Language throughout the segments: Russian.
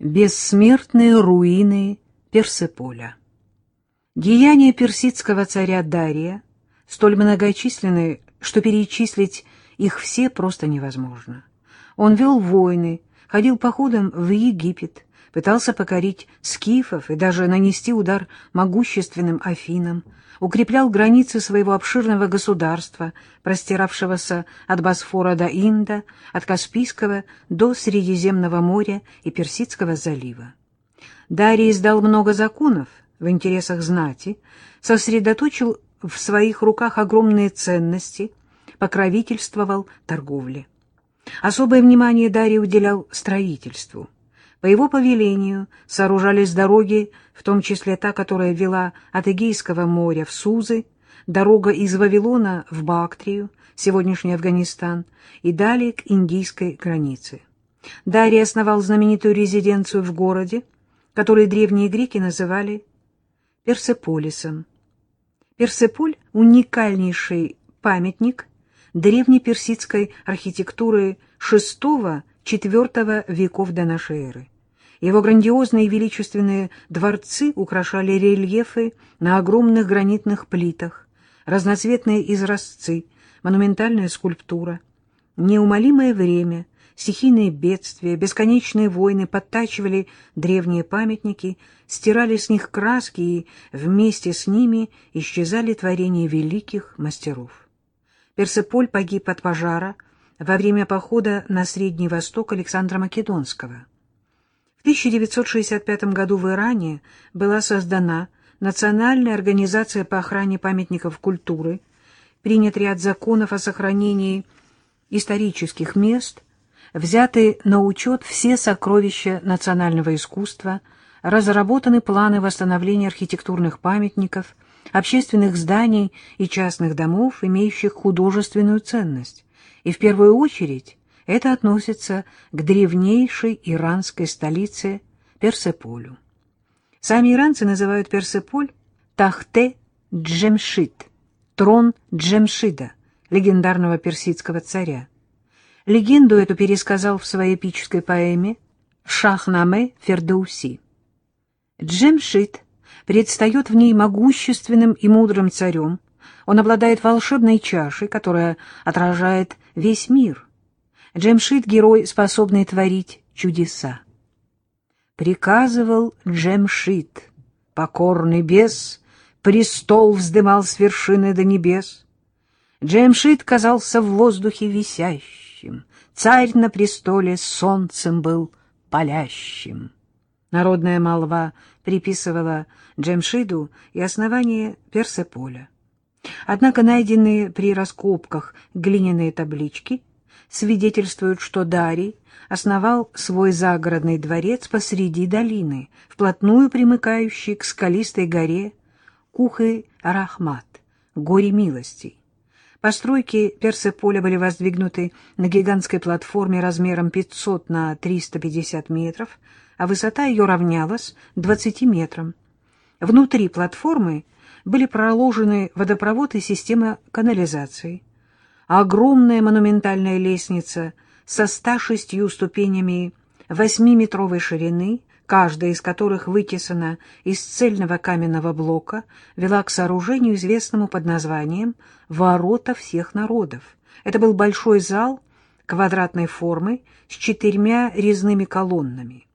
Бессмертные руины Персеполя Деяния персидского царя Дария столь многочисленны, что перечислить их все просто невозможно. Он вел войны, ходил походом в Египет, пытался покорить скифов и даже нанести удар могущественным Афинам, укреплял границы своего обширного государства, простиравшегося от Босфора до Инда, от Каспийского до Средиземного моря и Персидского залива. Дарий издал много законов в интересах знати, сосредоточил в своих руках огромные ценности, покровительствовал торговле. Особое внимание Дарий уделял строительству – по его повелению сооружались дороги, в том числе та, которая вела от Эгейского моря в Сузы, дорога из Вавилона в Бактрию, сегодняшний Афганистан, и далее к индийской границе. Дарий основал знаменитую резиденцию в городе, который древние греки называли Персеполисом. Персеполь — уникальнейший памятник древней персидской архитектуры VI IV веков до нашей эры. Его грандиозные и величественные дворцы украшали рельефы на огромных гранитных плитах, разноцветные изразцы, монументальная скульптура. Неумолимое время, стихийные бедствия, бесконечные войны подтачивали древние памятники, стирали с них краски и вместе с ними исчезали творения великих мастеров. Персеполь погиб от пожара — во время похода на Средний Восток Александра Македонского. В 1965 году в Иране была создана Национальная организация по охране памятников культуры, принят ряд законов о сохранении исторических мест, взяты на учет все сокровища национального искусства, разработаны планы восстановления архитектурных памятников, общественных зданий и частных домов, имеющих художественную ценность и в первую очередь это относится к древнейшей иранской столице Персеполю. Сами иранцы называют Персеполь Тахте-Джемшид, трон Джемшида, легендарного персидского царя. Легенду эту пересказал в своей эпической поэме Шахнаме Фердауси. Джемшид предстает в ней могущественным и мудрым царем, он обладает волшебной чашей, которая отражает весь мир. Джемшид — герой, способный творить чудеса. Приказывал Джемшид, покорный бес, престол вздымал с вершины до небес. Джемшид казался в воздухе висящим, царь на престоле солнцем был палящим. Народная молва приписывала Джемшиду и основание Персеполя. Однако найденные при раскопках глиняные таблички свидетельствуют, что Дарий основал свой загородный дворец посреди долины, вплотную примыкающей к скалистой горе Кухы-Рахмат, горе милостей. Постройки Персеполя были воздвигнуты на гигантской платформе размером 500 на 350 метров, а высота ее равнялась 20 метрам. Внутри платформы были проложены водопровод и система канализации. Огромная монументальная лестница со 106 ступенями 8-метровой ширины, каждая из которых вытесана из цельного каменного блока, вела к сооружению, известному под названием «Ворота всех народов». Это был большой зал квадратной формы с четырьмя резными колоннами.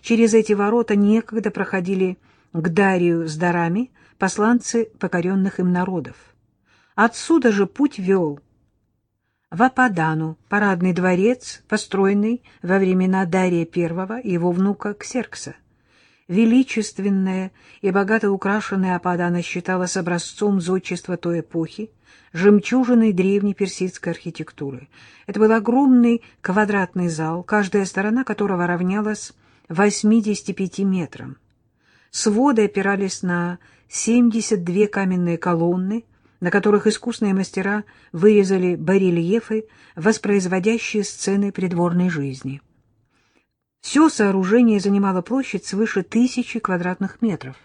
Через эти ворота некогда проходили к Дарию с дарами посланцы покоренных им народов. Отсюда же путь вел в Ападану, парадный дворец, построенный во времена Дария I и его внука Ксеркса. Величественная и богато украшенная Ападана считалась образцом зодчества той эпохи, жемчужиной древней персидской архитектуры. Это был огромный квадратный зал, каждая сторона которого равнялась 85 метрам. Своды опирались на 72 каменные колонны, на которых искусные мастера вырезали барельефы, воспроизводящие сцены придворной жизни. Все сооружение занимало площадь свыше тысячи квадратных метров.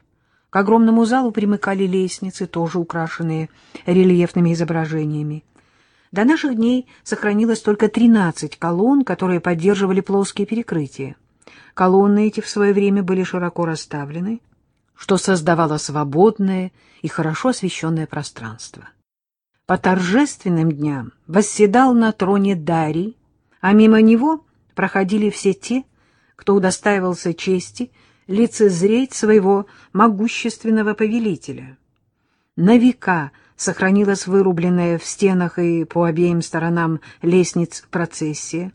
К огромному залу примыкали лестницы, тоже украшенные рельефными изображениями. До наших дней сохранилось только 13 колонн, которые поддерживали плоские перекрытия. Колонны эти в свое время были широко расставлены, что создавало свободное и хорошо освещенное пространство. По торжественным дням восседал на троне Дарий, а мимо него проходили все те, кто удостаивался чести лицезреть своего могущественного повелителя. На века сохранилась вырубленная в стенах и по обеим сторонам лестниц процессия.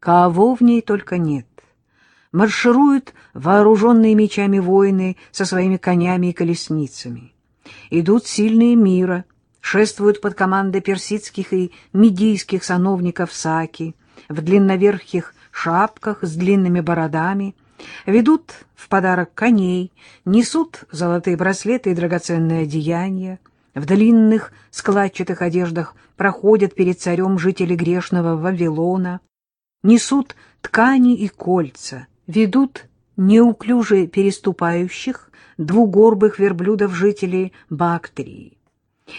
Кого в ней только нет. Маршируют вооруженные мечами воины со своими конями и колесницами. Идут сильные мира, шествуют под командой персидских и медийских сановников Саки, в длинноверхих шапках с длинными бородами, ведут в подарок коней, несут золотые браслеты и драгоценные одеяния, в длинных складчатых одеждах проходят перед царем жители грешного Вавилона, несут ткани и кольца, ведут неуклюже переступающих двугорбых верблюдов жителей Бактрии.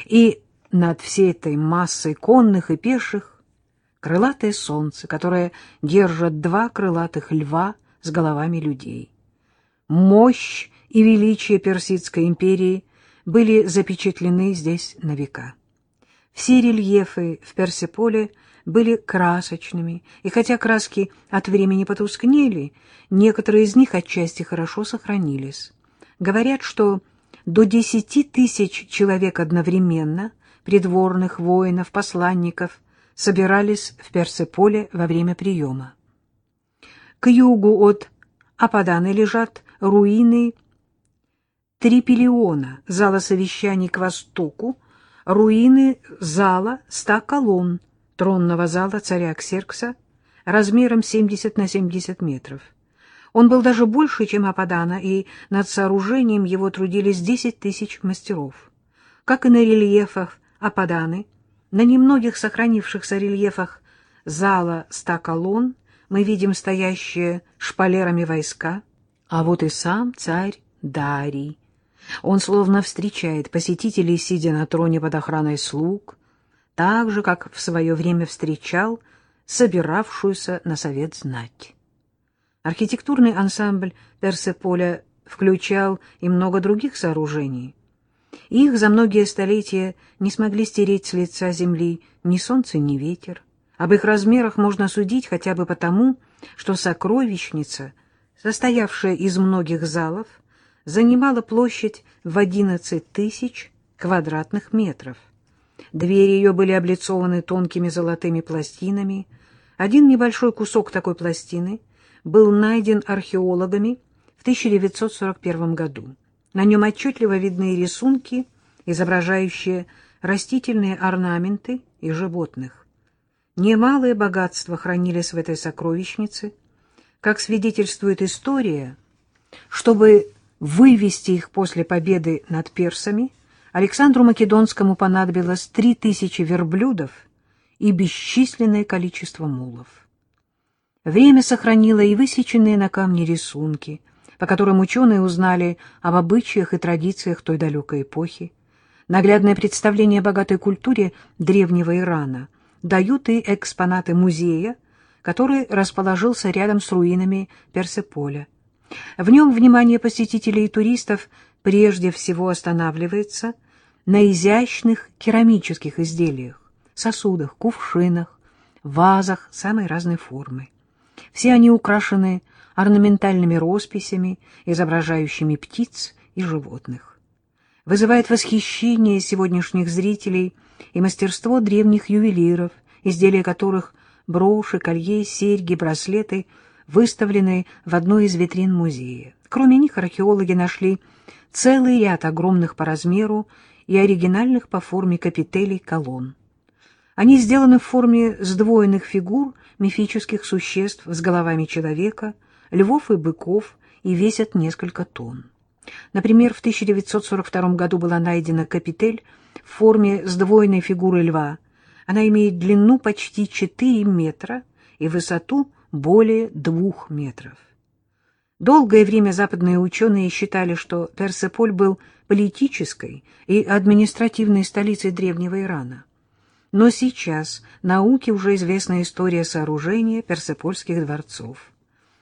И над всей этой массой конных и пеших крылатое солнце, которое держат два крылатых льва с головами людей. Мощь и величие Персидской империи были запечатлены здесь на века. Все рельефы в Персиполе были красочными, и хотя краски от времени потускнели, некоторые из них отчасти хорошо сохранились. Говорят, что до десяти тысяч человек одновременно, придворных воинов, посланников, собирались в Персеполе во время приема. К югу от Ападаны лежат руины Трипелиона, зала совещаний к востоку, руины зала ста колонн, тронного зала царя Ксеркса, размером 70 на 70 метров. Он был даже больше, чем Ападана, и над сооружением его трудились 10 тысяч мастеров. Как и на рельефах Ападаны, на немногих сохранившихся рельефах зала ста колонн мы видим стоящие шпалерами войска, а вот и сам царь Дарий. Он словно встречает посетителей, сидя на троне под охраной слуг, так же, как в свое время встречал собиравшуюся на совет знать. Архитектурный ансамбль Персеполя включал и много других сооружений. Их за многие столетия не смогли стереть с лица земли ни солнце, ни ветер. Об их размерах можно судить хотя бы потому, что сокровищница, состоявшая из многих залов, занимала площадь в 11 тысяч квадратных метров. Двери ее были облицованы тонкими золотыми пластинами. Один небольшой кусок такой пластины был найден археологами в 1941 году. На нем отчетливо видны рисунки, изображающие растительные орнаменты и животных. Немалые богатства хранились в этой сокровищнице. Как свидетельствует история, чтобы вывести их после победы над персами, Александру Македонскому понадобилось три тысячи верблюдов и бесчисленное количество мулов. Время сохранило и высеченные на камне рисунки, по которым ученые узнали об обычаях и традициях той далекой эпохи, наглядное представление о богатой культуре древнего Ирана — дают и экспонаты музея, который расположился рядом с руинами Персеполя. В нем внимание посетителей и туристов прежде всего останавливается на изящных керамических изделиях, сосудах, кувшинах, вазах самой разной формы. Все они украшены орнаментальными росписями, изображающими птиц и животных. Вызывает восхищение сегодняшних зрителей и мастерство древних ювелиров, изделия которых броши, колье, серьги, браслеты выставлены в одной из витрин музея. Кроме них археологи нашли целый ряд огромных по размеру и оригинальных по форме капителей колонн. Они сделаны в форме сдвоенных фигур мифических существ с головами человека, львов и быков и весят несколько тонн. Например, в 1942 году была найдена капитель в форме сдвоенной фигуры льва. Она имеет длину почти 4 метра и высоту более 2 метров. Долгое время западные ученые считали, что Персеполь был политической и административной столицей древнего Ирана. Но сейчас науке уже известна история сооружения персепольских дворцов.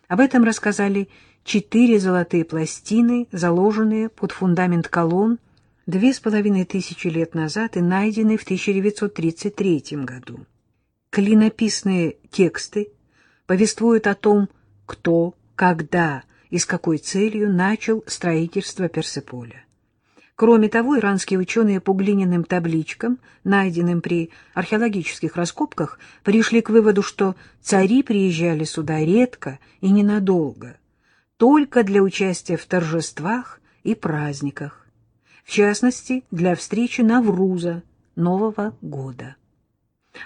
Об этом рассказали четыре золотые пластины, заложенные под фундамент колонн две с половиной тысячи лет назад и найденные в 1933 году. Клинописные тексты повествуют о том, кто, когда и с какой целью начал строительство Персеполя. Кроме того, иранские ученые по глиняным табличкам, найденным при археологических раскопках, пришли к выводу, что цари приезжали сюда редко и ненадолго, только для участия в торжествах и праздниках, в частности, для встречи Навруза, Нового года.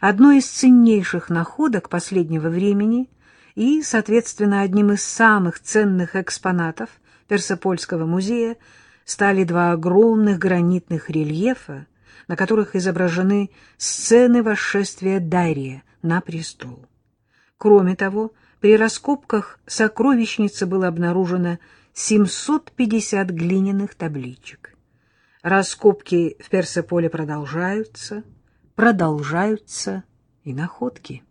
Одной из ценнейших находок последнего времени и, соответственно, одним из самых ценных экспонатов Персопольского музея – стали два огромных гранитных рельефа, на которых изображены сцены восшествия Дария на престол. Кроме того, при раскопках сокровищницы было обнаружено 750 глиняных табличек. Раскопки в Персеполе продолжаются, продолжаются и находки.